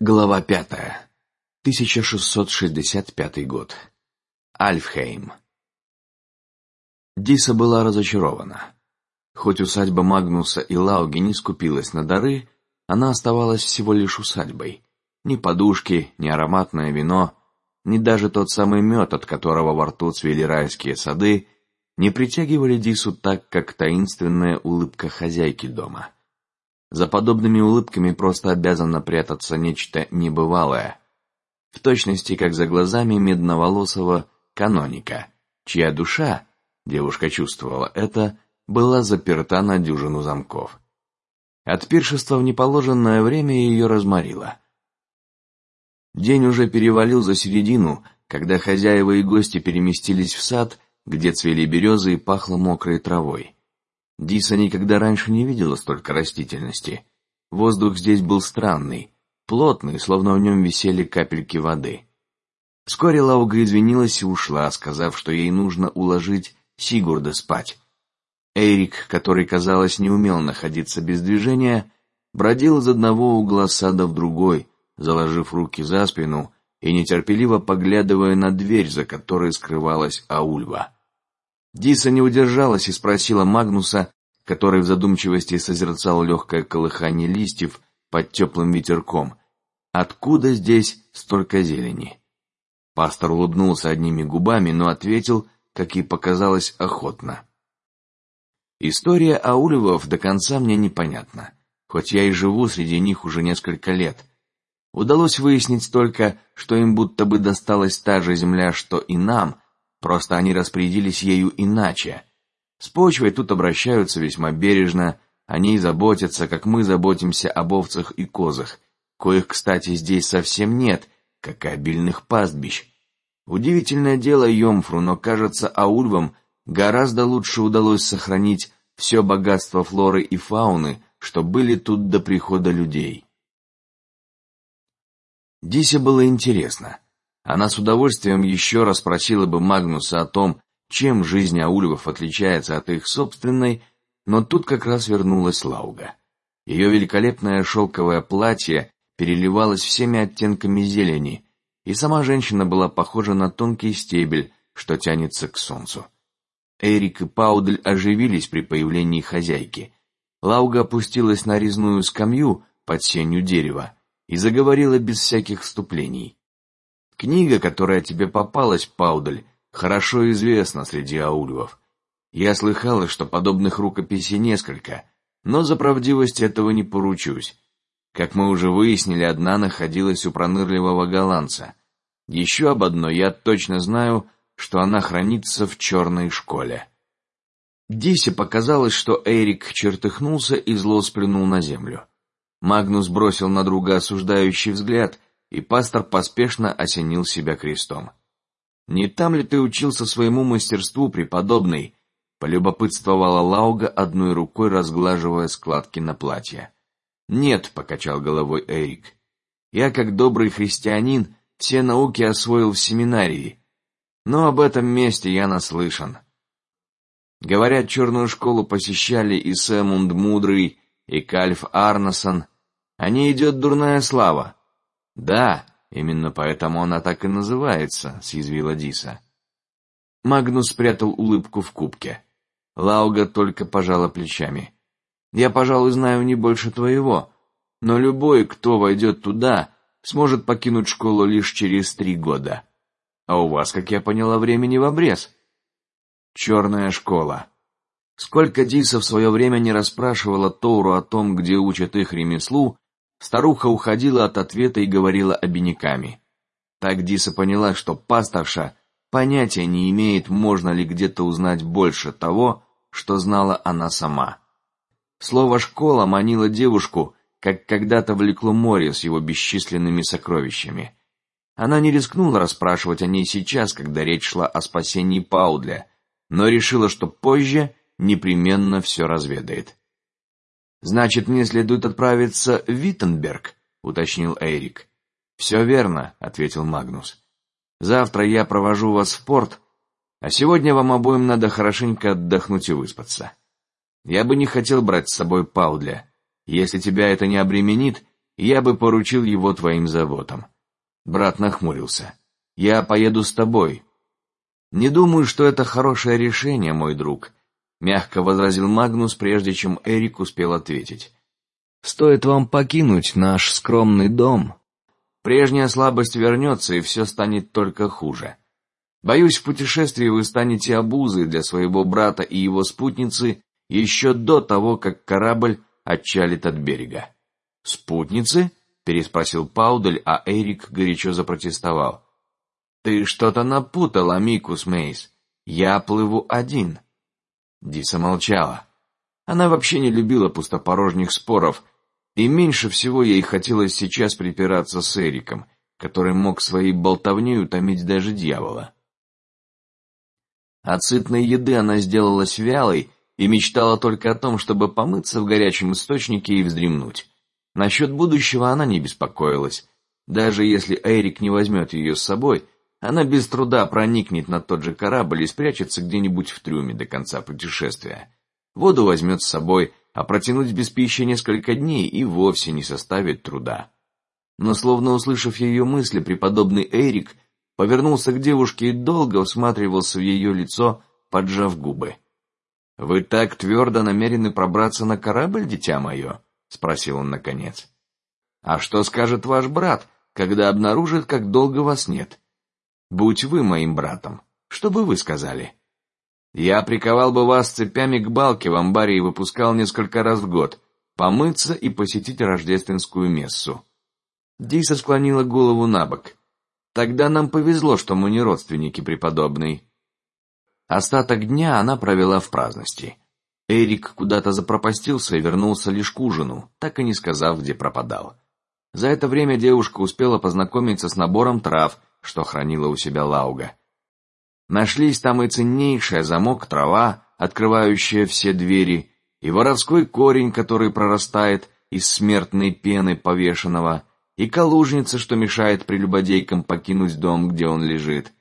Глава пятая. 1665 год. Альфхейм. Диса была разочарована. Хоть усадьба Магнуса и Лауги не скупилась на дары, она оставалась всего лишь усадьбой. Ни подушки, ни ароматное вино, ни даже тот самый мед, от которого во рту цвели райские сады, не притягивали Дису так, как таинственная улыбка хозяйки дома. За подобными улыбками просто обязано прятаться нечто небывалое, в точности как за глазами медноволосого каноника, чья душа, девушка чувствовала это, была заперта на дюжину замков. От пиршества в неположенное время ее разморило. День уже перевалил за середину, когда хозяева и гости переместились в сад, где цвели березы и пахло мокрой травой. Диса никогда раньше не видела столько растительности. Воздух здесь был странный, плотный, словно в нем висели капельки воды. Вскоре Лауга извинилась и ушла, сказав, что ей нужно уложить Сигурда спать. Эрик, который, казалось, не умел находиться без движения, бродил из одного угла сада в другой, заложив руки за спину и нетерпеливо поглядывая на дверь, за которой скрывалась Аульва. Диса не удержалась и спросила Магнуса, который в задумчивости созерцал легкое колыхание листьев под теплым ветерком, откуда здесь столько зелени. Пастор улыбнулся одними губами, но ответил, как и показалось, охотно. История Аулевов до конца мне непонятна, хоть я и живу среди них уже несколько лет. Удалось выяснить только, что им будто бы досталась та же земля, что и нам, Просто они распорядились ею иначе. С почвой тут обращаются весьма бережно, о ней заботятся, как мы заботимся об овцах и козах, коих, кстати, здесь совсем нет, как и обильных пастбищ. Удивительное дело, Йомфру, но кажется, аульвам гораздо лучше удалось сохранить все богатство флоры и фауны, что были тут до прихода людей. Дисе было интересно, она с удовольствием еще раз спросила бы Магнуса о том, чем жизнь аульвов отличается от их собственной, но тут как раз вернулась Лауга. Ее великолепное шелковое платье переливалось всеми оттенками зелени, и сама женщина была похожа на тонкий стебель, что тянется к солнцу. Эрик и Паудель оживились при появлении хозяйки. Лауга опустилась на резную скамью под сенью дерева и заговорила без всяких вступлений. Книга, которая тебе попалась, Паудель, хорошо известна среди аульвов. Я слыхала, что подобных рукописей несколько, но за правдивость этого не поручусь. Как мы уже выяснили, одна находилась у пронырливого голландца. Еще об одной я точно знаю, что она хранится в черной школе. Дисе показалось, что Эрик чертыхнулся и зло сплюнул на землю. Магнус бросил на друга осуждающий взгляд и пастор поспешно осенил себя крестом. Не там ли ты учился своему мастерству, преподобный? полюбопытствовала Лауга одной рукой разглаживая складки на платье. Нет, покачал головой Эрик. Я как добрый христианин все науки освоил в семинарии, но об этом месте я наслышан. Говорят, черную школу посещали и Сэмунд Мудрый, и Кальф Арнасон. А не идет дурная слава. Да, именно поэтому она так и называется, съязвила Диса. Магнус спрятал улыбку в кубке. Лауга только пожала плечами. Я, пожалуй, знаю не больше твоего, но любой, кто войдет туда, сможет покинуть школу лишь через три года. А у вас, как я поняла, времени в обрез. Черная школа. Сколько Диса в свое время не расспрашивала Тоуру о том, где учат их ремеслу, Старуха уходила от ответа и говорила обиняками. Так Диса поняла, что пасторша понятия не имеет, можно ли где-то узнать больше того, что знала она сама. Слово школа манило девушку, как когда-то влекло море с его бесчисленными сокровищами. Она не рискнула расспрашивать о ней сейчас, когда речь шла о спасении Паудля, но решила, что позже непременно все разведает. Значит, мне следует отправиться в Виттенберг, уточнил Эрик. Все верно, ответил Магнус. Завтра я провожу вас в порт, а сегодня вам обоим надо хорошенько отдохнуть и выспаться. Я бы не хотел брать с собой Паудля. Если тебя это не обременит, я бы поручил его твоим заботам. Брат нахмурился. Я поеду с тобой. Не думаю, что это хорошее решение, мой друг, мягко возразил Магнус, прежде чем Эрик успел ответить. Стоит вам покинуть наш скромный дом, прежняя слабость вернется и все станет только хуже. Боюсь, в путешествии вы станете обузой для своего брата и его спутницы еще до того, как корабль отчалит от берега. Спутницы? переспросил Паудель, а Эрик горячо запротестовал. Ты что-то напутал, Амикус Мейс. Я плыву один. Диса молчала. Она вообще не любила пустопорожних споров, и меньше всего ей хотелось сейчас припираться с Эриком, который мог своей болтовней утомить даже дьявола. От сытной еды она сделалась вялой и мечтала только о том, чтобы помыться в горячем источнике и вздремнуть. Насчет будущего она не беспокоилась. Даже если Эрик не возьмет ее с собой, она без труда проникнет на тот же корабль и спрячется где-нибудь в трюме до конца путешествия. Воду возьмет с собой, а протянуть без пищи несколько дней и вовсе не составит труда. Но словно услышав ее мысли, преподобный Эрик повернулся к девушке и долго всматривался в ее лицо, поджав губы. Вы так твердо намерены пробраться на корабль, дитя мое? — спросил он наконец. А что скажет ваш брат, когда обнаружит, как долго вас нет? Будь вы моим братом, что бы вы сказали? Я приковал бы вас цепями к балке в амбаре и выпускал несколько раз в год, помыться и посетить рождественскую мессу. Диса склонила голову на бок. Тогда нам повезло, что мы не родственники преподобной. Остаток дня она провела в праздности. Эрик куда-то запропастился и вернулся лишь к ужину, так и не сказав, где пропадал. За это время девушка успела познакомиться с набором трав, что хранила у себя Лауга. Нашлись там и ценнейшая замок трава, открывающая все двери, и воровской корень, который прорастает из смертной пены повешенного, и калужница, что мешает прелюбодейкам покинуть дом, где он лежит.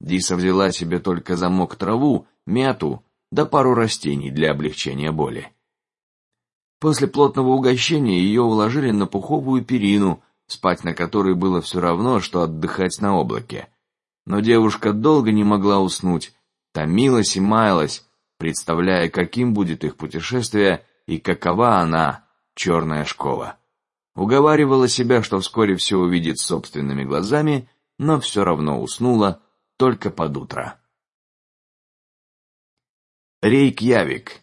Диса взяла себе только замок траву, мяту да пару растений для облегчения боли. После плотного угощения ее уложили на пуховую перину, спать на которой было все равно, что отдыхать на облаке. Но девушка долго не могла уснуть, томилась и маялась, представляя, каким будет их путешествие и какова она, черная школа. Уговаривала себя, что вскоре все увидит собственными глазами, но все равно уснула только под утро. Рейкьявик.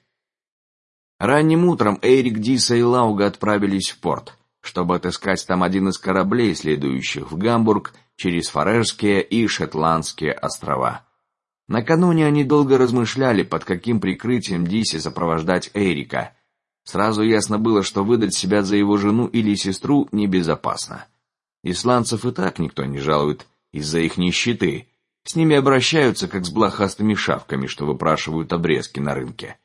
Ранним утром Эрик, Диса и Лауга отправились в порт, чтобы отыскать там один из кораблей, следующих в Гамбург через Фарерские и Шотландские острова. Накануне они долго размышляли, под каким прикрытием Дисе сопровождать Эрика. Сразу ясно было, что выдать себя за его жену или сестру небезопасно. Исландцев и так никто не жалует из-за их нищеты, с ними обращаются как с блохастыми шавками, что выпрашивают обрезки на рынке.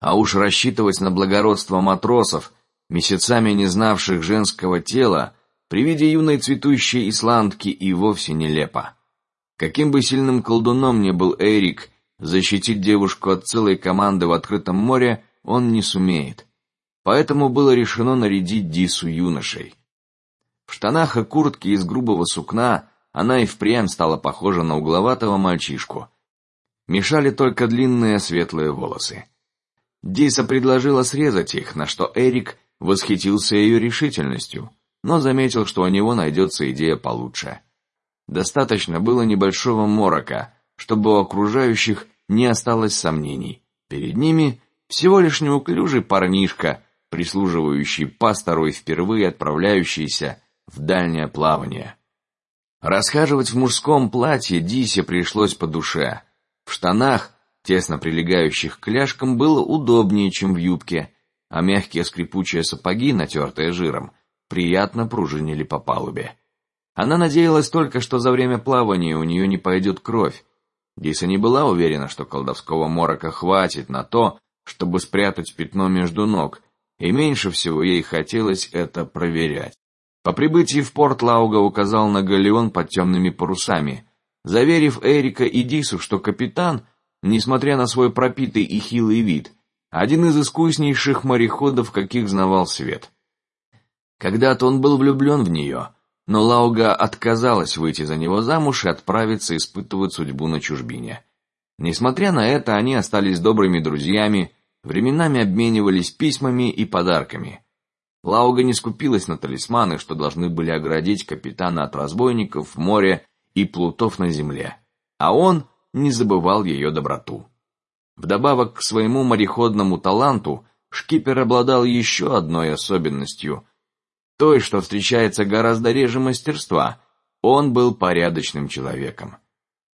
А уж рассчитывать на благородство матросов, месяцами не знавших женского тела, при виде юной цветущей исландки и вовсе нелепо. Каким бы сильным колдуном ни был Эрик, защитить девушку от целой команды в открытом море он не сумеет. Поэтому было решено нарядить Дису юношей. В штанах и куртке из грубого сукна она и впрямь стала похожа на угловатого мальчишку. Мешали только длинные светлые волосы. Диса предложила срезать их, на что Эрик восхитился ее решительностью, но заметил, что у него найдется идея получше. Достаточно было небольшого морока, чтобы у окружающих не осталось сомнений. Перед ними всего лишь неуклюжий парнишка, прислуживающий пастору и впервые отправляющийся в дальнее плавание. Расхаживать в мужском платье Дисе пришлось по душе. В штанах, тесно прилегающих к ляжкам, было удобнее, чем в юбке, а мягкие скрипучие сапоги, натертые жиром, приятно пружинили по палубе. Она надеялась только, что за время плавания у нее не пойдет кровь. Диса не была уверена, что колдовского морока хватит на то, чтобы спрятать пятно между ног, и меньше всего ей хотелось это проверять. По прибытии в порт Лауга указал на галеон под темными парусами, заверив Эрика и Дису, что капитан, несмотря на свой пропитый и хилый вид, один из искуснейших мореходов, каких знавал свет. Когда-то он был влюблен в нее, но Лауга отказалась выйти за него замуж и отправиться испытывать судьбу на чужбине. Несмотря на это, они остались добрыми друзьями, временами обменивались письмами и подарками. Лауга не скупилась на талисманы, что должны были оградить капитана от разбойников в море и плутов на земле, а он не забывал ее доброту. Вдобавок к своему мореходному таланту, шкипер обладал еще одной особенностью, той, что встречается гораздо реже мастерства. Он был порядочным человеком,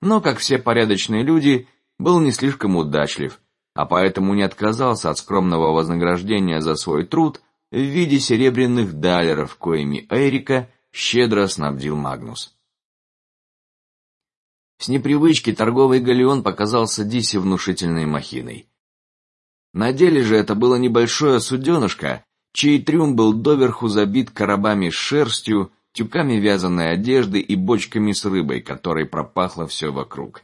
но, как все порядочные люди, был не слишком удачлив, а поэтому не отказался от скромного вознаграждения за свой труд в виде серебряных далеров, коими Эрика щедро снабдил Магнус. С непривычки торговый галеон показался Дисе внушительной махиной. На деле же это было небольшое суденышко, чей трюм был доверху забит коробами с шерстью, тюками вязаной одежды и бочками с рыбой, которой пропахло все вокруг.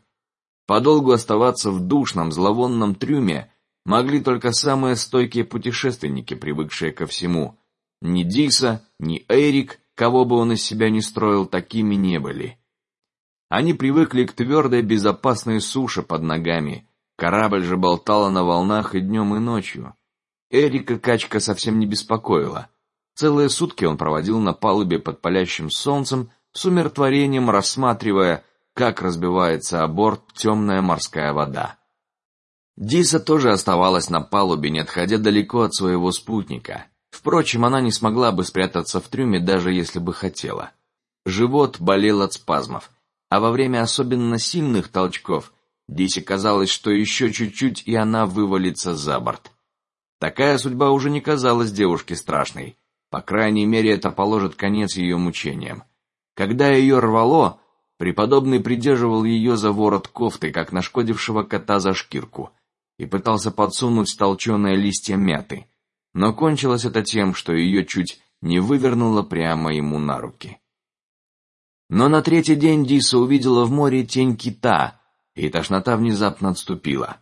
Подолгу оставаться в душном, зловонном трюме могли только самые стойкие путешественники, привыкшие ко всему. Ни Диса, ни Эрик, кого бы он из себя не строил, такими не были. Они привыкли к твердой, безопасной суше под ногами. Корабль же болтала на волнах и днем, и ночью. Эрика качка совсем не беспокоила. Целые сутки он проводил на палубе под палящим солнцем, с умиротворением рассматривая как разбивается о борт темная морская вода. Диса тоже оставалась на палубе, не отходя далеко от своего спутника. Впрочем, она не смогла бы спрятаться в трюме, даже если бы хотела. Живот болел от спазмов, а во время особенно сильных толчков Дисе казалось, что еще чуть-чуть и она вывалится за борт. Такая судьба уже не казалась девушке страшной. По крайней мере, это положит конец ее мучениям. Когда ее рвало, Преподобный придерживал ее за ворот кофты, как нашкодившего кота за шкирку, и пытался подсунуть толченые листья мяты, но кончилось это тем, что ее чуть не вывернуло прямо ему на руки. Но на третий день Диса увидела в море тень кита, и тошнота внезапно отступила.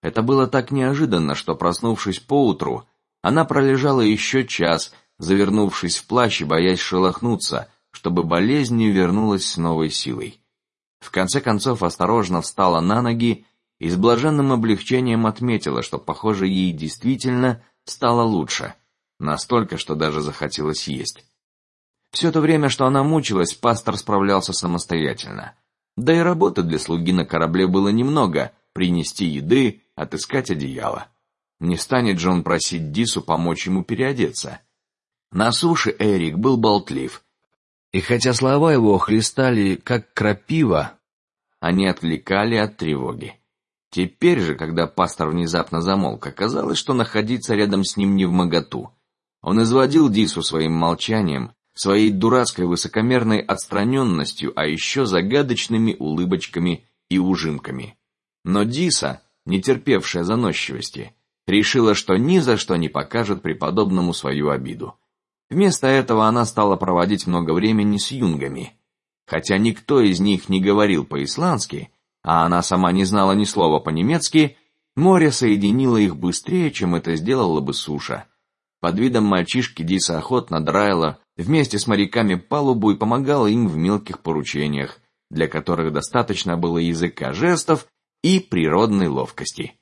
Это было так неожиданно, что проснувшись поутру, она пролежала еще час, завернувшись в плащ и боясь шелохнуться, чтобы болезнь не вернулась с новой силой. В конце концов осторожно встала на ноги и с блаженным облегчением отметила, что, похоже, ей действительно стало лучше, настолько, что даже захотелось есть. Все то время, что она мучилась, пастор справлялся самостоятельно. Да и работы для слуги на корабле было немного: принести еды, отыскать одеяло. Не станет же он просить Дису помочь ему переодеться. На суше Эрик был болтлив и хотя слова его хлестали как крапива, они отвлекали от тревоги. Теперь же, когда пастор внезапно замолк, оказалось, что находиться рядом с ним не в моготу. Он изводил Дису своим молчанием, своей дурацкой высокомерной отстраненностью, а еще загадочными улыбочками и ужимками. Но Диса, не терпевшая заносчивости, решила, что ни за что не покажет преподобному свою обиду. Вместо этого она стала проводить много времени с юнгами. Хотя никто из них не говорил по-исландски, а она сама не знала ни слова по-немецки, море соединило их быстрее, чем это сделала бы суша. Под видом мальчишки Диса охотно драила вместе с моряками палубу и помогала им в мелких поручениях, для которых достаточно было языка жестов и природной ловкости.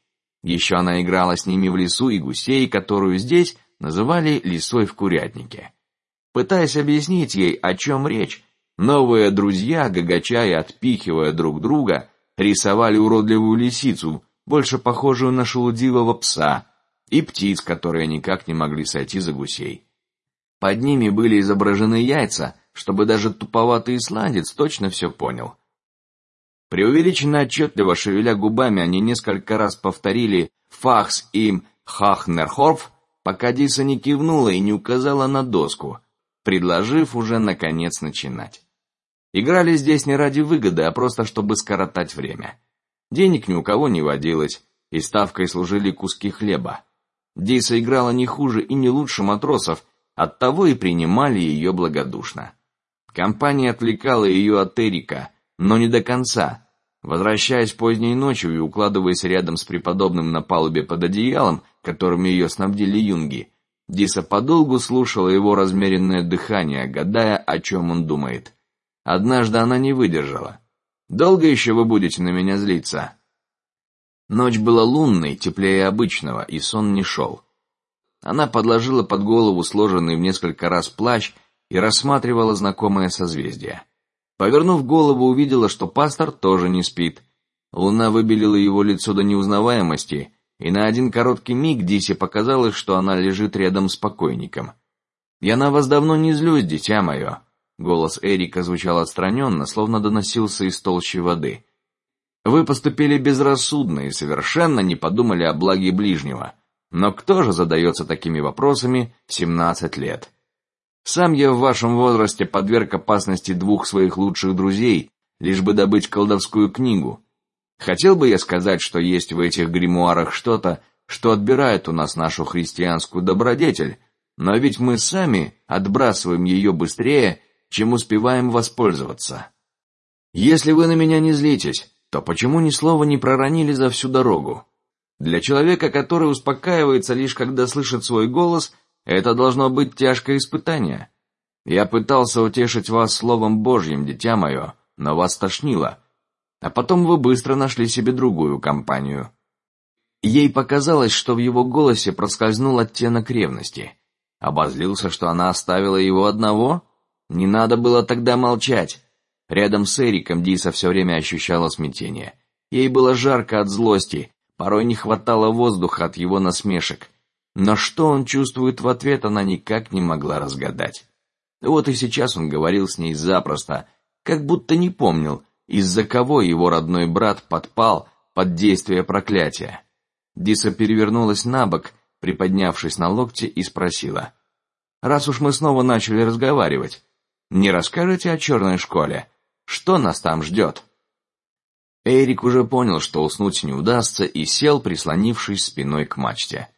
Еще она играла с ними в лесу и гусей, которую здесь называли лисой в курятнике. Пытаясь объяснить ей, о чем речь, новые друзья, гагача и отпихивая друг друга, рисовали уродливую лисицу, больше похожую на шелудивого пса, и птиц, которые никак не могли сойти за гусей. Под ними были изображены яйца, чтобы даже туповатый исландец точно все понял. Преувеличенно отчетливо шевеля губами, они несколько раз повторили «фахс им хахнерхорф», пока Диса не кивнула и не указала на доску, предложив уже наконец начинать. Играли здесь не ради выгоды, а просто чтобы скоротать время. Денег ни у кого не водилось, и ставкой служили куски хлеба. Диса играла не хуже и не лучше матросов, оттого и принимали ее благодушно. Компания отвлекала ее от Эрика, но не до конца. Возвращаясь поздней ночью и укладываясь рядом с преподобным на палубе под одеялом, которым ее снабдили юнги, Диса подолгу слушала его размеренное дыхание, гадая, о чем он думает. Однажды она не выдержала. Долго еще вы будете на меня злиться? Ночь была лунной, теплее обычного, и сон не шел. Она подложила под голову сложенный в несколько раз плащ и рассматривала знакомое созвездие. Повернув голову, увидела, что пастор тоже не спит. Луна выбелила его лицо до неузнаваемости, и на один короткий миг Дисе показалось, что она лежит рядом с покойником. Я на вас давно не злюсь, дитя мое. Голос Эрика звучал отстраненно, словно доносился из толщи воды. Вы поступили безрассудно и совершенно не подумали о благе ближнего. Но кто же задается такими вопросами в семнадцать лет? Сам я в вашем возрасте подверг опасности двух своих лучших друзей, лишь бы добыть колдовскую книгу. Хотел бы я сказать, что есть в этих гримуарах что-то, что отбирает у нас нашу христианскую добродетель, но ведь мы сами отбрасываем ее быстрее, чем успеваем воспользоваться. Если вы на меня не злитесь, то почему ни слова не проронили за всю дорогу? Для человека, который успокаивается лишь когда слышит свой голос, это должно быть тяжкое испытание. Я пытался утешить вас словом Божьим, дитя мое, но вас тошнило. А потом вы быстро нашли себе другую компанию. Ей показалось, что в его голосе проскользнул оттенок ревности. Обозлился, что она оставила его одного. Не надо было тогда молчать. Рядом с Эриком Диса все время ощущала смятение. Ей было жарко от злости, порой не хватало воздуха от его насмешек. Но что он чувствует в ответ, она никак не могла разгадать. Вот и сейчас он говорил с ней запросто, как будто не помнил, из-за кого его родной брат подпал под действие проклятия. Диса перевернулась на бок, приподнявшись на локте, и спросила: "Раз уж мы снова начали разговаривать, не расскажете о черной школе? Что нас там ждет?" Эрик уже понял, что уснуть не удастся, и сел, прислонившись спиной к мачте.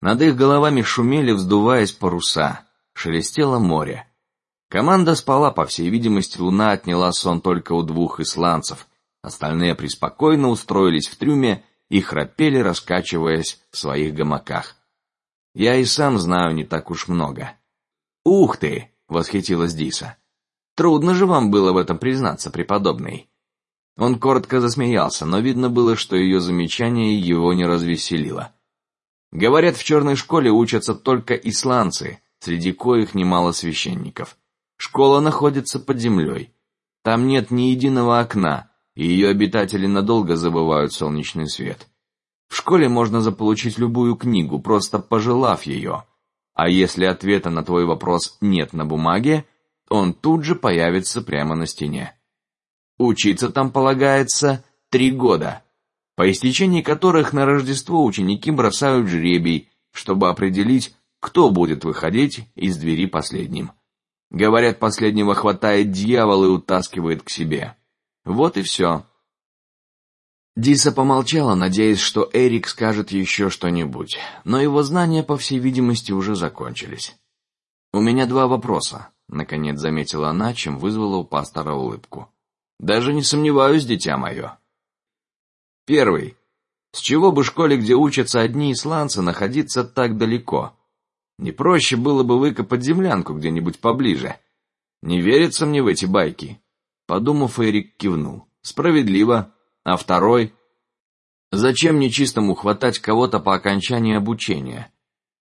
Над их головами шумели, вздуваясь паруса, шелестело море. Команда спала, по всей видимости, луна отняла сон только у двух исландцев. Остальные преспокойно устроились в трюме и храпели, раскачиваясь в своих гамаках. Я и сам знаю не так уж много. Ух ты! восхитилась Диса. Трудно же вам было в этом признаться, преподобный. Он коротко засмеялся, но видно было, что ее замечание его не развеселило. Говорят, в черной школе учатся только исландцы, среди коих немало священников. Школа находится под землей. Там нет ни единого окна, и ее обитатели надолго забывают солнечный свет. В школе можно заполучить любую книгу, просто пожелав ее. А если ответа на твой вопрос нет на бумаге, он тут же появится прямо на стене. Учиться там полагается три года, по истечении которых на Рождество ученики бросают жребий, чтобы определить, кто будет выходить из двери последним. Говорят, последнего хватает дьявол и утаскивает к себе. Вот и все. Диса помолчала, надеясь, что Эрик скажет еще что-нибудь, но его знания, по всей видимости, уже закончились. У меня два вопроса, наконец заметила она, чем вызвала у пастора улыбку. Даже не сомневаюсь, дитя мое. Первый: с чего бы школе, где учатся одни исландцы, находиться так далеко? Не проще было бы выкопать землянку где-нибудь поближе. Не верится мне в эти байки. Подумав, Эрик кивнул. Справедливо. А второй? Зачем нечистому хватать кого-то по окончании обучения?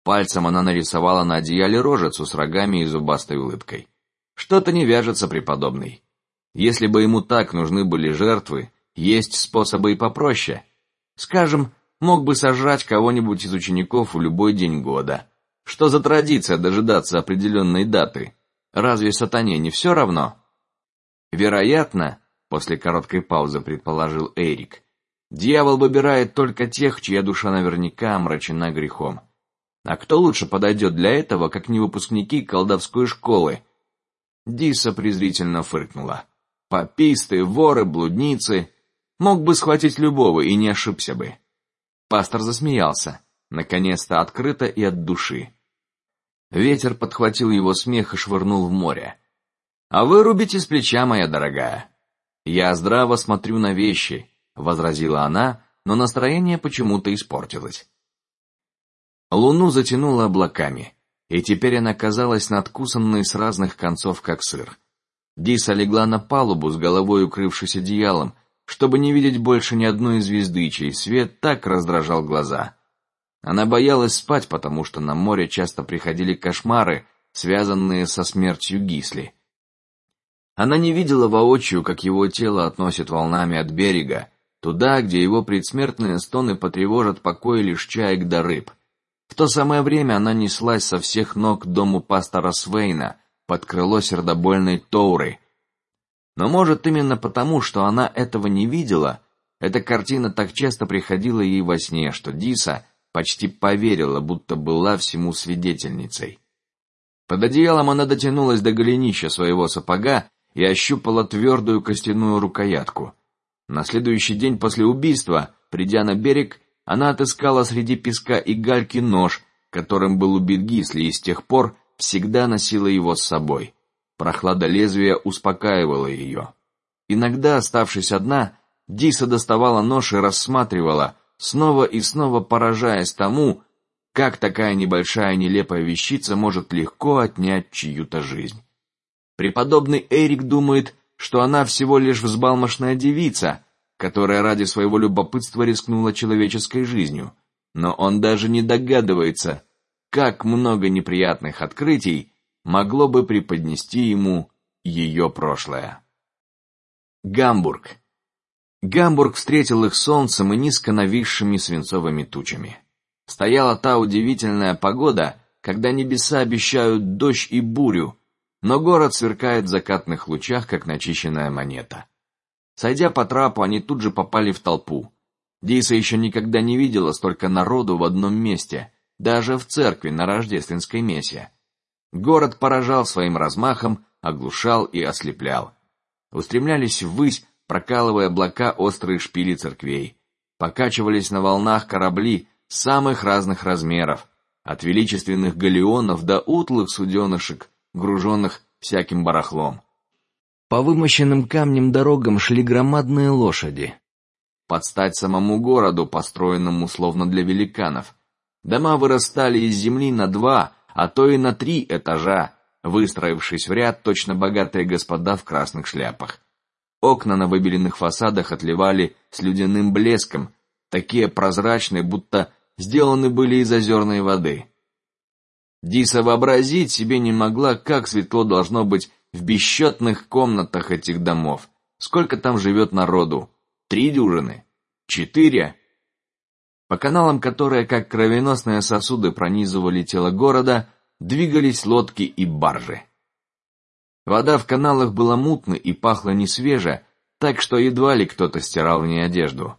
Пальцем она нарисовала на одеяле рожицу с рогами и зубастой улыбкой. Что-то не вяжется, преподобный. Если бы ему так нужны были жертвы, есть способы и попроще. Скажем, мог бы сожрать кого-нибудь из учеников в любой день года. Что за традиция дожидаться определенной даты? Разве сатане не все равно? Вероятно, после короткой паузы предположил Эрик, дьявол выбирает только тех, чья душа наверняка омрачена грехом. А кто лучше подойдет для этого, как не выпускники колдовской школы? Диса презрительно фыркнула. Пописты, воры, блудницы. Мог бы схватить любого и не ошибся бы. Пастор засмеялся наконец-то открыто и от души. Ветер подхватил его смех и швырнул в море. А вы рубите с плеча, моя дорогая. Я здраво смотрю на вещи, возразила она, но настроение почему-то испортилось. Луну затянуло облаками, и теперь она казалась надкусанной с разных концов, как сыр. Диса легла на палубу с головой укрывшись одеялом, чтобы не видеть больше ни одной звезды, чей свет так раздражал глаза. Она боялась спать, потому что на море часто приходили кошмары, связанные со смертью Гисли. Она не видела воочию, как его тело относит волнами от берега туда, где его предсмертные стоны потревожат покой лишь чаек да рыб. В то самое время она неслась со всех ног к дому пастора Свейна под крыло сердобольной Тоуры. Но может именно потому, что она этого не видела, эта картина так часто приходила ей во сне, что Диса почти поверила, будто была всему свидетельницей. Под одеялом она дотянулась до голенища своего сапога и ощупала твердую костяную рукоятку. На следующий день после убийства, придя на берег, она отыскала среди песка и гальки нож, которым был убит Гисли, и с тех пор всегда носила его с собой. Прохлада лезвия успокаивала ее. Иногда, оставшись одна, Диса доставала нож и рассматривала, снова и снова поражаясь тому, как такая небольшая нелепая вещица может легко отнять чью-то жизнь. Преподобный Эрик думает, что она всего лишь взбалмошная девица, которая ради своего любопытства рискнула человеческой жизнью, но он даже не догадывается, как много неприятных открытий могло бы преподнести ему ее прошлое. Гамбург. Гамбург встретил их солнцем и низко нависшими свинцовыми тучами. Стояла та удивительная погода, когда небеса обещают дождь и бурю, но город сверкает в закатных лучах, как начищенная монета. Сойдя по трапу, они тут же попали в толпу. Диса еще никогда не видела столько народу в одном месте, даже в церкви на рождественской мессе. Город поражал своим размахом, оглушал и ослеплял. Устремлялись ввысь, прокалывая облака острые шпили церквей. Покачивались на волнах корабли самых разных размеров, от величественных галеонов до утлых суденышек, груженных всяким барахлом. По вымощенным камнем дорогам шли громадные лошади. Под стать самому городу, построенному словно для великанов. Дома вырастали из земли на два, а то и на три этажа, выстроившись в ряд, точно богатые господа в красных шляпах. Окна на выбеленных фасадах отливали слюдяным блеском, такие прозрачные, будто сделаны были из озерной воды. Диса вообразить себе не могла, как светло должно быть в бесчетных комнатах этих домов. Сколько там живет народу? Три дюжины? Четыре? По каналам, которые как кровеносные сосуды пронизывали тело города, двигались лодки и баржи. Вода в каналах была мутной и пахла не свеже, так что едва ли кто-то стирал в ней одежду.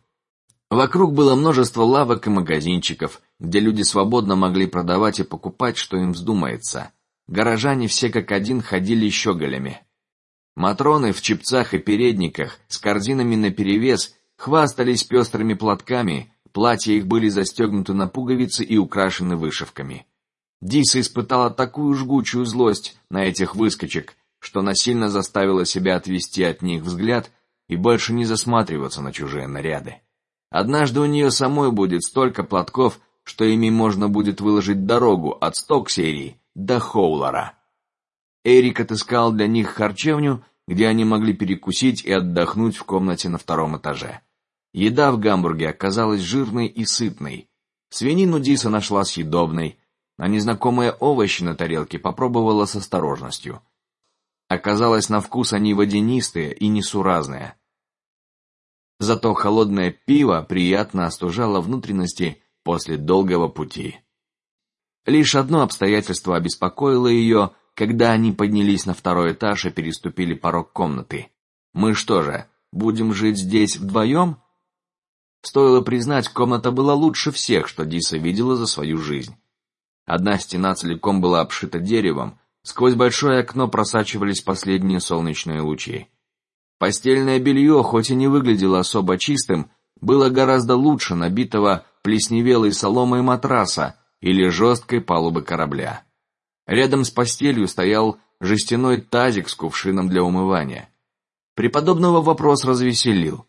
Вокруг было множество лавок и магазинчиков, где люди свободно могли продавать и покупать, что им вздумается. Горожане все как один ходили щеголями. Матроны в чепцах и передниках с корзинами на перевес хвастались пестрыми платками, платья их были застегнуты на пуговицы и украшены вышивками. Диса испытала такую жгучую злость на этих выскочек, что насильно заставила себя отвести от них взгляд и больше не засматриваться на чужие наряды. Однажды у нее самой будет столько платков, что ими можно будет выложить дорогу от Сток-серии до Хоулара. Эрик отыскал для них харчевню, где они могли перекусить и отдохнуть в комнате на втором этаже. Еда в Гамбурге оказалась жирной и сытной. Свинину Диса нашла съедобной, а незнакомые овощи на тарелке попробовала с осторожностью. Оказалось, на вкус они водянистые и несуразные. Зато холодное пиво приятно остужало внутренности после долгого пути. Лишь одно обстоятельство обеспокоило ее, когда они поднялись на второй этаж и переступили порог комнаты. Мы что же, будем жить здесь вдвоем? Стоило признать, комната была лучше всех, что Диса видела за свою жизнь. Одна стена целиком была обшита деревом, сквозь большое окно просачивались последние солнечные лучи. Постельное белье, хоть и не выглядело особо чистым, было гораздо лучше набитого плесневелой соломой матраса или жесткой палубы корабля. Рядом с постелью стоял жестяной тазик с кувшином для умывания. Преподобного вопрос развеселил.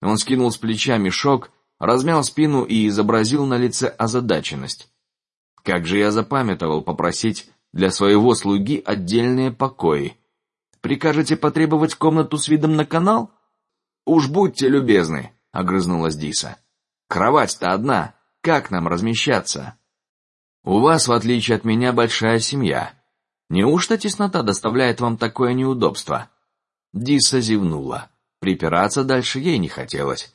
Он скинул с плеча мешок, размял спину и изобразил на лице озадаченность. Как же я запамятовал попросить для своего слуги отдельные покои. Прикажете потребовать комнату с видом на канал? Уж будьте любезны, огрызнулась Диса. Кровать-то одна, как нам размещаться? У вас, в отличие от меня, большая семья. Неужто теснота доставляет вам такое неудобство? Диса зевнула. Припираться дальше ей не хотелось.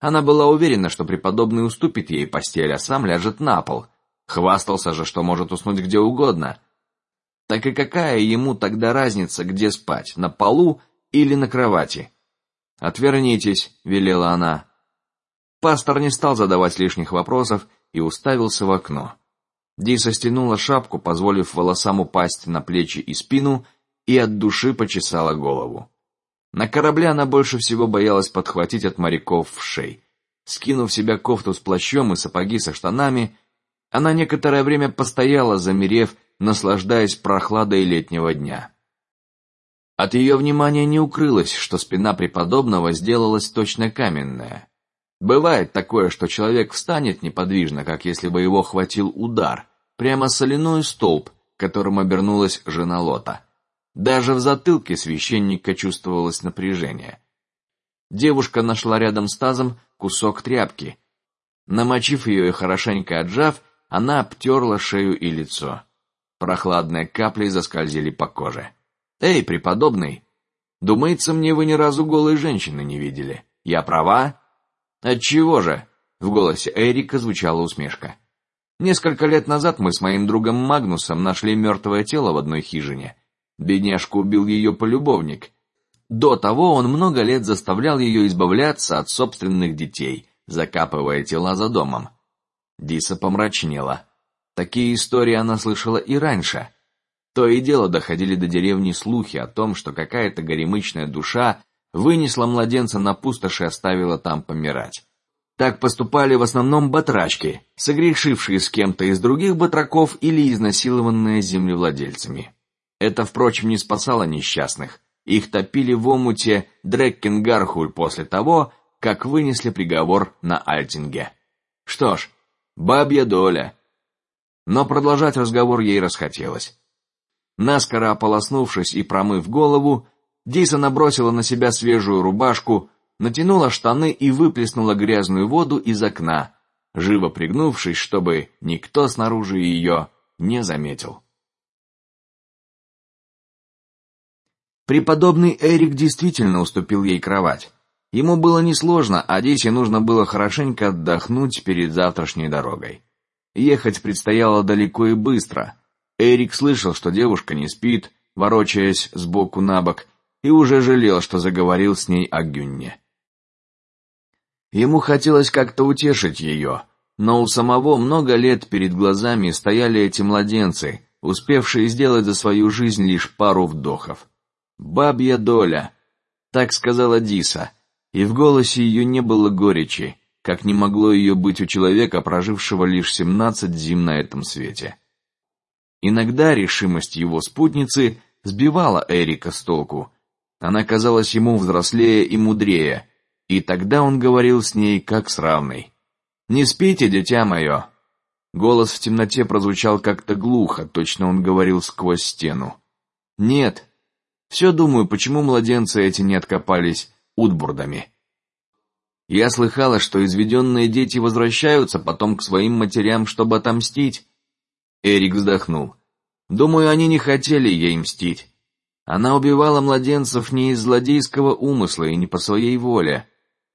Она была уверена, что преподобный уступит ей постель, а сам ляжет на пол. Хвастался же, что может уснуть где угодно. Так и какая ему тогда разница, где спать, на полу или на кровати? Отвернитесь, велела она. Пастор не стал задавать лишних вопросов и уставился в окно. Диса стянула шапку, позволив волосам упасть на плечи и спину, и от души почесала голову. На корабле она больше всего боялась подхватить от моряков в шей. Скинув себя кофту с плащом и сапоги со штанами, она некоторое время постояла, замерев наслаждаясь прохладой летнего дня. От ее внимания не укрылось, что спина преподобного сделалась точно каменная. Бывает такое, что человек встанет неподвижно, как если бы его хватил удар, прямо соляной столб, которым обернулась жена Лота. Даже в затылке священника чувствовалось напряжение. Девушка нашла рядом с тазом кусок тряпки. Намочив ее и хорошенько отжав, она обтерла шею и лицо. Прохладные капли заскользили по коже. Эй, преподобный, думается мне, вы ни разу голой женщины не видели. Я права? От чего же? В голосе Эрика звучала усмешка. Несколько лет назад мы с моим другом Магнусом нашли мертвое тело в одной хижине. Бедняжку убил ее полюбовник. До того он много лет заставлял ее избавляться от собственных детей, закапывая тела за домом. Диса помрачнела. Такие истории она слышала и раньше. То и дело доходили до деревни слухи о том, что какая-то горемычная душа вынесла младенца на пустошь и оставила там помирать. Так поступали в основном батрачки, согрешившие с кем-то из других батраков или изнасилованные землевладельцами. Это, впрочем, не спасало несчастных. Их топили в омуте Дреккенгархуль после того, как вынесли приговор на Альтинге. Что ж, бабья доля но продолжать разговор ей расхотелось. Наскоро ополоснувшись и промыв голову, Диса набросила на себя свежую рубашку, натянула штаны и выплеснула грязную воду из окна, живо пригнувшись, чтобы никто снаружи ее не заметил. Преподобный Эрик действительно уступил ей кровать. Ему было несложно, а Дисе нужно было хорошенько отдохнуть перед завтрашней дорогой. Ехать предстояло далеко и быстро. Эрик слышал, что девушка не спит, ворочаясь с боку на бок, и уже жалел, что заговорил с ней о Гюнне. Ему хотелось как-то утешить ее, но у самого много лет перед глазами стояли эти младенцы, успевшие сделать за свою жизнь лишь пару вдохов. Бабья доля, так сказала Диса, и в голосе ее не было горечи, как не могло ее быть у человека, прожившего лишь семнадцать зим на этом свете. Иногда решимость его спутницы сбивала Эрика с толку. Она казалась ему взрослее и мудрее, и тогда он говорил с ней как с равной. Не спите, дитя мое. Голос в темноте прозвучал как-то глухо, точно он говорил сквозь стену. Нет. Все думаю, почему младенцы эти не откопались утбурдами. Я слыхала, что изведенные дети возвращаются потом к своим матерям, чтобы отомстить. Эрик вздохнул. Думаю, они не хотели ей мстить. Она убивала младенцев не из злодейского умысла и не по своей воле.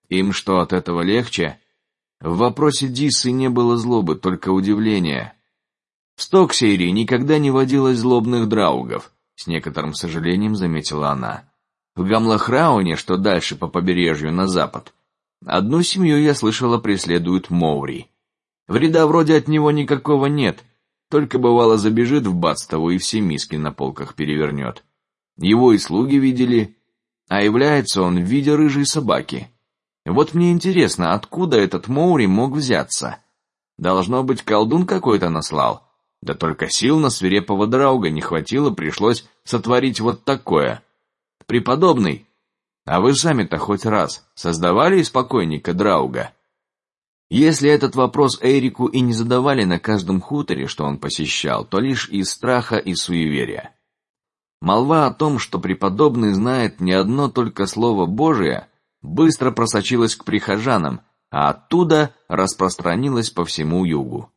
Им что от этого легче? В вопросе Дисы не было злобы, только удивления. В Стоксейре никогда не водилось злобных драугов, с некоторым сожалением заметила она. В Гамлахрауне, что дальше по побережью на запад, Одну семью я слышала преследуют Моури. Вреда вроде от него никакого нет, только бывало забежит в Бадстово и все миски на полках перевернет. Его и слуги видели, а является он в виде рыжей собаки. Вот мне интересно, откуда этот Моури мог взяться? Должно быть, колдун какой-то наслал. Да только сил на свирепого драуга не хватило, пришлось сотворить вот такое. Преподобный, а вы сами-то хоть раз создавали из покойника Драуга? Если этот вопрос Эрику и не задавали на каждом хуторе, что он посещал, то лишь из страха и суеверия. Молва о том, что преподобный знает не одно только слово Божие, быстро просочилась к прихожанам, а оттуда распространилась по всему югу.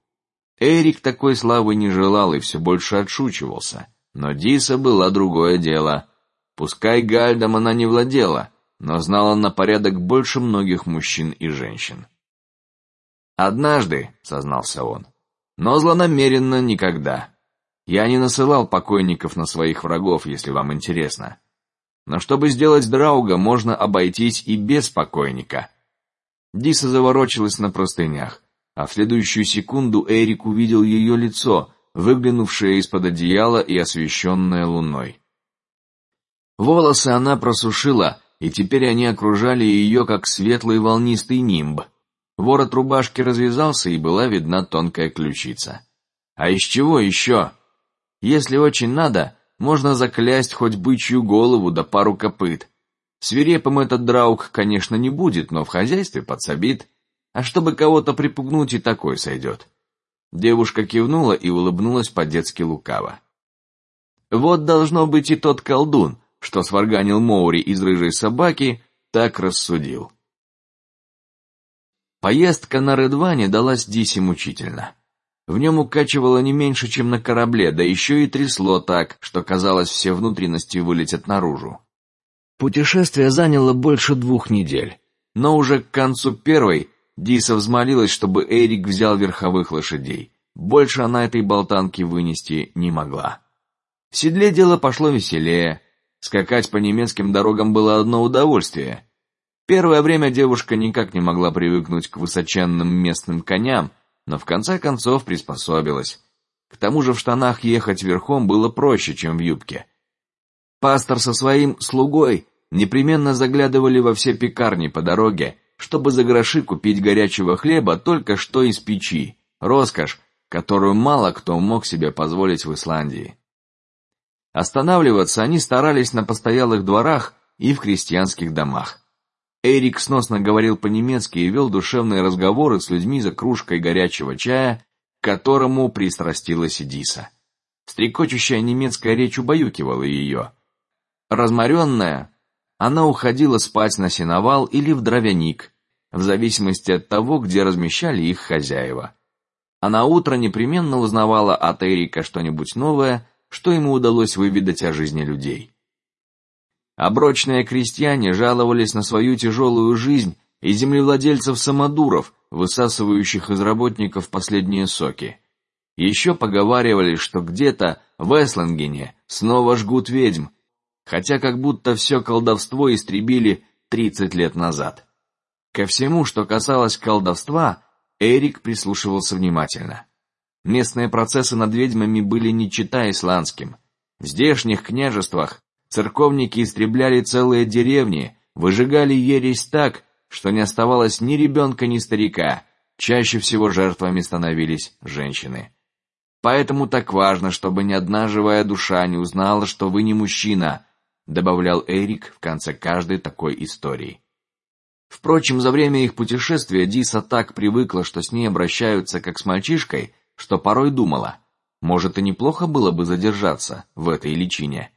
Эрик такой славы не желал и все больше отшучивался, но Диса была другое дело. Пускай Гальдом она не владела, но знала на порядок больше многих мужчин и женщин. Однажды, сознался он, но злонамеренно никогда. Я не насылал покойников на своих врагов, если вам интересно. Но чтобы сделать Драуга, можно обойтись и без покойника. Диса заворочилась на простынях, а в следующую секунду Эрик увидел ее лицо, выглянувшее из-под одеяла и освещенное луной. Волосы она просушила, и теперь они окружали ее как светлый волнистый нимб. Ворот рубашки развязался, и была видна тонкая ключица. А из чего еще? Если очень надо, можно заклясть хоть бычью голову да пару копыт. Свирепым этот драук, конечно, не будет, но в хозяйстве подсобит. А чтобы кого-то припугнуть, и такой сойдет. Девушка кивнула и улыбнулась по-детски лукаво. Вот должно быть и тот колдун, что сварганил Моури из рыжей собаки, так рассудил. Поездка на Редване далась Дисе мучительно. В нем укачивало не меньше, чем на корабле, да еще и трясло так, что казалось, все внутренности вылетят наружу. Путешествие заняло больше двух недель, но уже к концу первой Диса взмолилась, чтобы Эрик взял верховых лошадей. Больше она этой болтанки вынести не могла. В седле дело пошло веселее. Скакать по немецким дорогам было одно удовольствие. Первое время девушка никак не могла привыкнуть к высоченным местным коням, но в конце концов приспособилась. К тому же в штанах ехать верхом было проще, чем в юбке. Пастор со своим слугой непременно заглядывали во все пекарни по дороге, чтобы за гроши купить горячего хлеба только что из печи, роскошь, которую мало кто мог себе позволить в Исландии. Останавливаться они старались на постоялых дворах и в крестьянских домах. Эрик сносно говорил по-немецки и вел душевные разговоры с людьми за кружкой горячего чая, к которому пристрастилась Диса. Стрекочущая немецкая речь убаюкивала ее. Разморенная, она уходила спать на сеновал или в дровяник, в зависимости от того, где размещали их хозяева. А на утро непременно узнавала от Эрика что-нибудь новое, что ему удалось выведать о жизни людей. Оброчные крестьяне жаловались на свою тяжелую жизнь и землевладельцев самодуров, высасывающих из работников последние соки. Еще поговаривали, что где-то в Эслингене снова жгут ведьм, хотя как будто все колдовство истребили тридцать лет назад. Ко всему, что касалось колдовства, Эрик прислушивался внимательно. Местные процессы над ведьмами были не чета исландским. В здешних княжествах Церковники истребляли целые деревни, выжигали ересь так, что не оставалось ни ребенка, ни старика. Чаще всего жертвами становились женщины. Поэтому так важно, чтобы ни одна живая душа не узнала, что вы не мужчина, добавлял Эрик в конце каждой такой истории. Впрочем, за время их путешествия Диса так привыкла, что с ней обращаются как с мальчишкой, что порой думала, может и неплохо было бы задержаться в этой личине.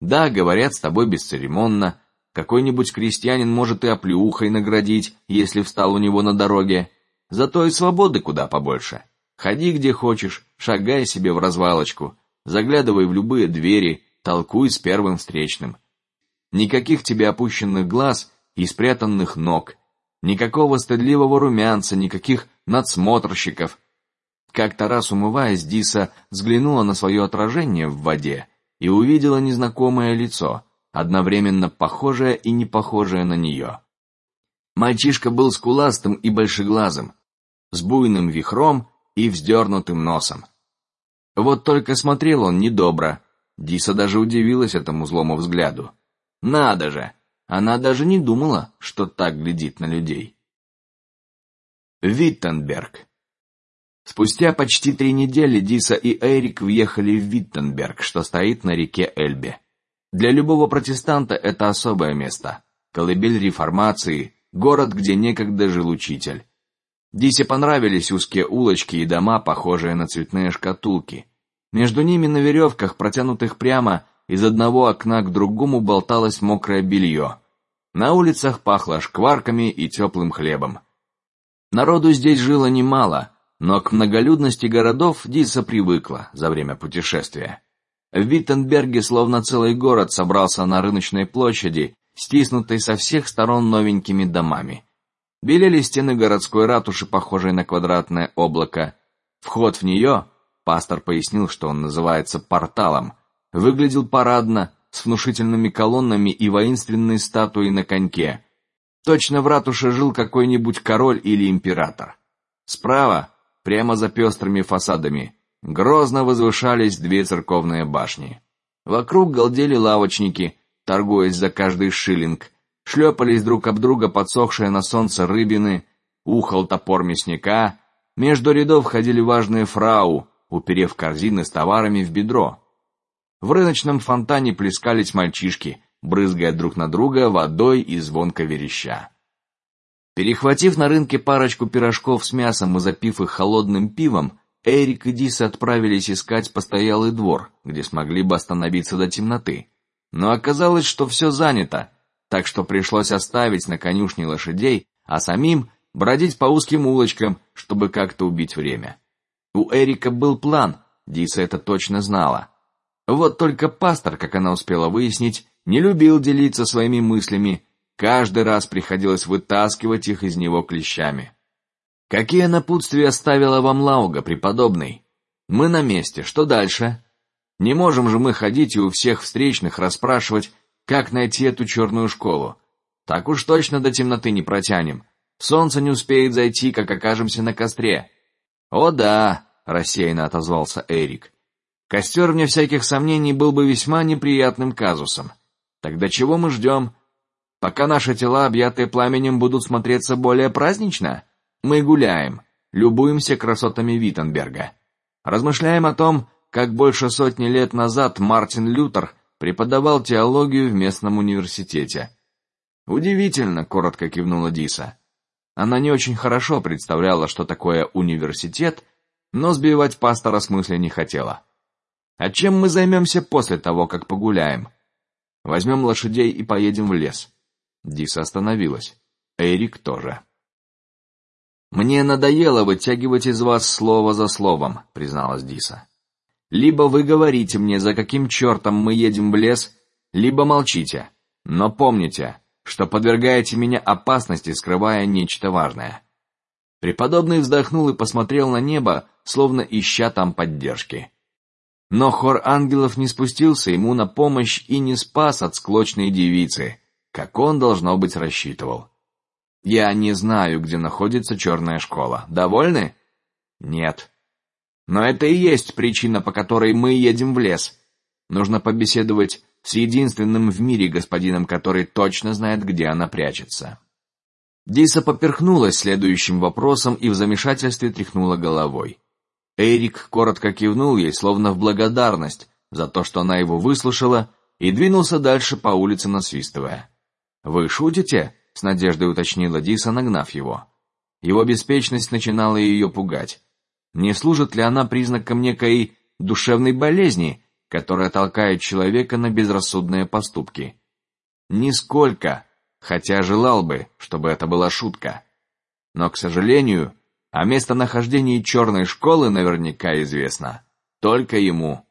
Да, говорят с тобой бесцеремонно. Какой-нибудь крестьянин может и оплеухой наградить, если встал у него на дороге. Зато и свободы куда побольше. Ходи где хочешь, шагай себе в развалочку, заглядывай в любые двери, толкуй с первым встречным. Никаких тебе опущенных глаз и спрятанных ног, никакого стыдливого румянца, никаких надсмотрщиков. Как-то раз умываясь, Диса взглянула на свое отражение в воде и увидела незнакомое лицо, одновременно похожее и не похожее на нее. Мальчишка был скуластым и большеглазым, с буйным вихром и вздернутым носом. Вот только смотрел он недобро. Диса даже удивилась этому злому взгляду. Надо же, она даже не думала, что так глядит на людей. Виттенберг. Спустя почти три недели Диса и Эрик въехали в Виттенберг, что стоит на реке Эльбе. Для любого протестанта это особое место, колыбель реформации, город, где некогда жил учитель. Дисе понравились узкие улочки и дома, похожие на цветные шкатулки. Между ними на веревках, протянутых прямо из одного окна к другому, болталось мокрое белье. На улицах пахло шкварками и теплым хлебом. Народу здесь жило немало, но к многолюдности городов Диса привыкла за время путешествия. В Виттенберге словно целый город собрался на рыночной площади, стиснутой со всех сторон новенькими домами. Белели стены городской ратуши, похожей на квадратное облако. Вход в нее, пастор пояснил, что он называется порталом, выглядел парадно, с внушительными колоннами и воинственной статуей на коньке. Точно в ратуше жил какой-нибудь король или император. Справа, прямо за пестрыми фасадами, грозно возвышались две церковные башни. Вокруг галдели лавочники, торгуясь за каждый шиллинг, шлепались друг об друга подсохшие на солнце рыбины, ухал топор мясника, между рядов ходили важные фрау, уперев корзины с товарами в бедро. В рыночном фонтане плескались мальчишки, брызгая друг на друга водой и звонко вереща. Перехватив на рынке парочку пирожков с мясом и запив их холодным пивом, Эрик и Дис отправились искать постоялый двор, где смогли бы остановиться до темноты. Но оказалось, что все занято, так что пришлось оставить на конюшне лошадей, а самим бродить по узким улочкам, чтобы как-то убить время. У Эрика был план, Диса это точно знала. Вот только пастор, как она успела выяснить, не любил делиться своими мыслями, каждый раз приходилось вытаскивать их из него клещами. Какие напутствия оставила вам Лауга, преподобный? Мы на месте. Что дальше? Не можем же мы ходить и у всех встречных расспрашивать, как найти эту черную школу. Так уж точно до темноты не протянем. Солнце не успеет зайти, как окажемся на костре. О да, рассеянно отозвался Эрик. Костер, вне всяких сомнений, был бы весьма неприятным казусом. Тогда чего мы ждем? Пока наши тела, объятые пламенем, будут смотреться более празднично, мы гуляем, любуемся красотами Виттенберга, размышляем о том, как больше сотни лет назад Мартин Лютер преподавал теологию в местном университете. Удивительно, коротко кивнула Диса. Она не очень хорошо представляла, что такое университет, но сбивать пастора с мысли не хотела. А чем мы займемся после того, как погуляем? Возьмем лошадей и поедем в лес. Диса остановилась. Эрик тоже. Мне надоело вытягивать из вас слово за словом, призналась Диса. Либо вы говорите мне, за каким чертом мы едем в лес, либо молчите. Но помните, что подвергаете меня опасности, скрывая нечто важное. Преподобный вздохнул и посмотрел на небо, словно ища там поддержки. Но хор ангелов не спустился ему на помощь и не спас от склочной девицы, как он должно быть рассчитывал. Я не знаю, где находится черная школа. Довольны? Нет. Но это и есть причина, по которой мы едем в лес. Нужно побеседовать с единственным в мире господином, который точно знает, где она прячется. Диса поперхнулась следующим вопросом и в замешательстве тряхнула головой. Эрик коротко кивнул ей, словно в благодарность за то, что она его выслушала, и двинулся дальше по улице, насвистывая. Вы шутите? с надеждой уточнила Диса, нагнав его. Его беспечность начинала ее пугать. Не служит ли она признаком некой душевной болезни, которая толкает человека на безрассудные поступки? Нисколько, хотя желал бы, чтобы это была шутка. Но, к сожалению, о местонахождении черной школы наверняка известно только ему.